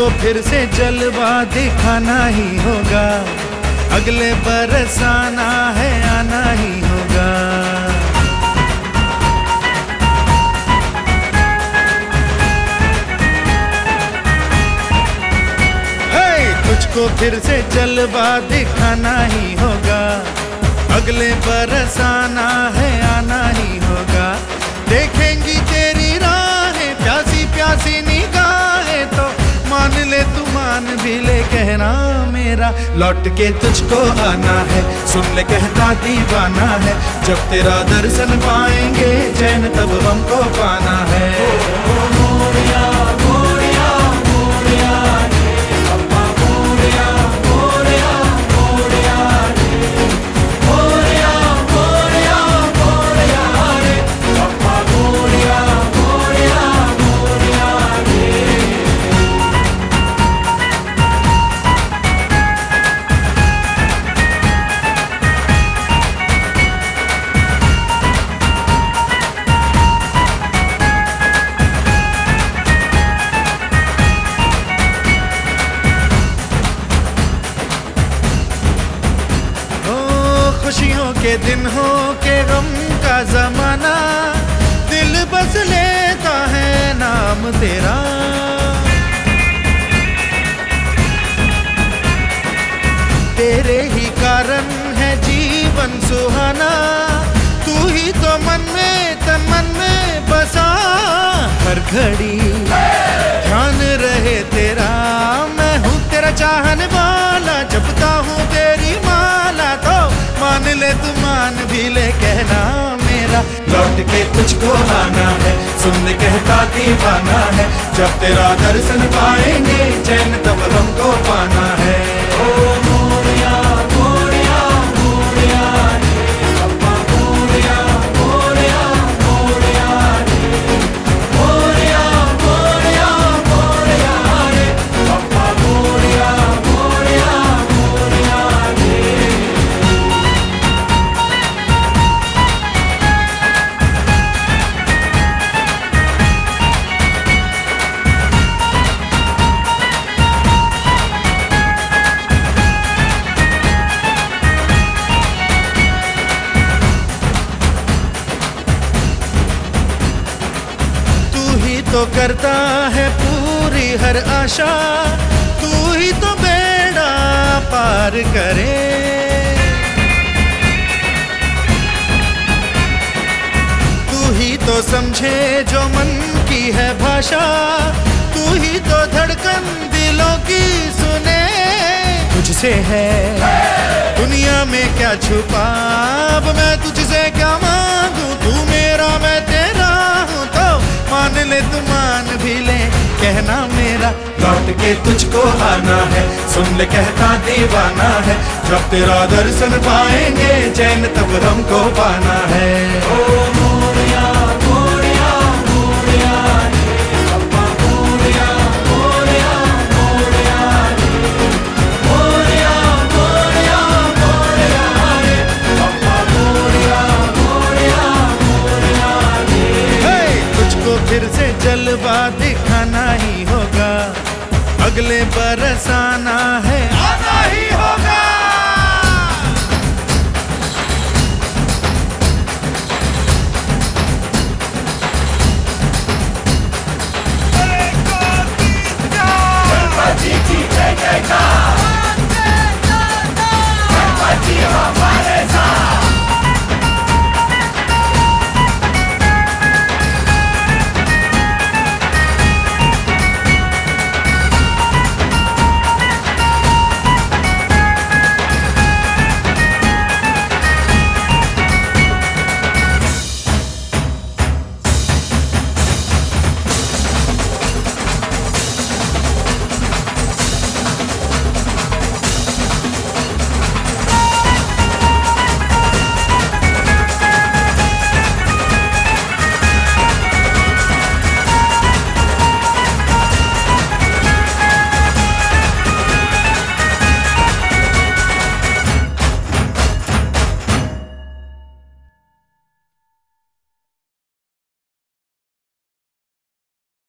तुझको फिर से जलवा दिखाना ही होगा। अगले बरस आना है, आना ही होगा। तुझको फिर से जलवा दिखाना ही होगा। अगले बरस आना ही मान भी ले कहना मेरा, लौट के तुझको आना है। सुन ले कहता दीवाना है, जब तेरा दर्शन पाएँगे चैन तब हमको पाना है। खुशियों के दिन हो के गम का जमाना दिल बस लेता है नाम तेरा। तेरे ही कारण है जीवन सुहाना, तू ही तो मन में, तन मन में मान ले तू मान भी ले कहना मेरा। लौट के तुझको आना है सुन कहता दीवाना है, जब तेरा दर्शन पाएँगे, चैन तब हमको पाना है। तो करता है पूरी हर आशा, तू ही तो बेड़ा पार करे। तू ही तो समझे जो मन की है भाषा, तू ही तो धड़कन दिलों की सुने। तुझसे है, दुनिया में क्या छुपा, अब मैं तुझसे क्या लौट के तुझको आना है। सुन ले कहता दीवाना है। जब तेरा दर्शन पाएँगे चैन तब हमको पाना है। ओ मोरिया मोरिया मोरिया मोरिया मोरिया मोरिया मोरिया मोरिया मोरिया मोरिया मोरिया मोरिया तुझको फिर से जलवा दिखाना ही होगा। अगले बरसाना है। आना ही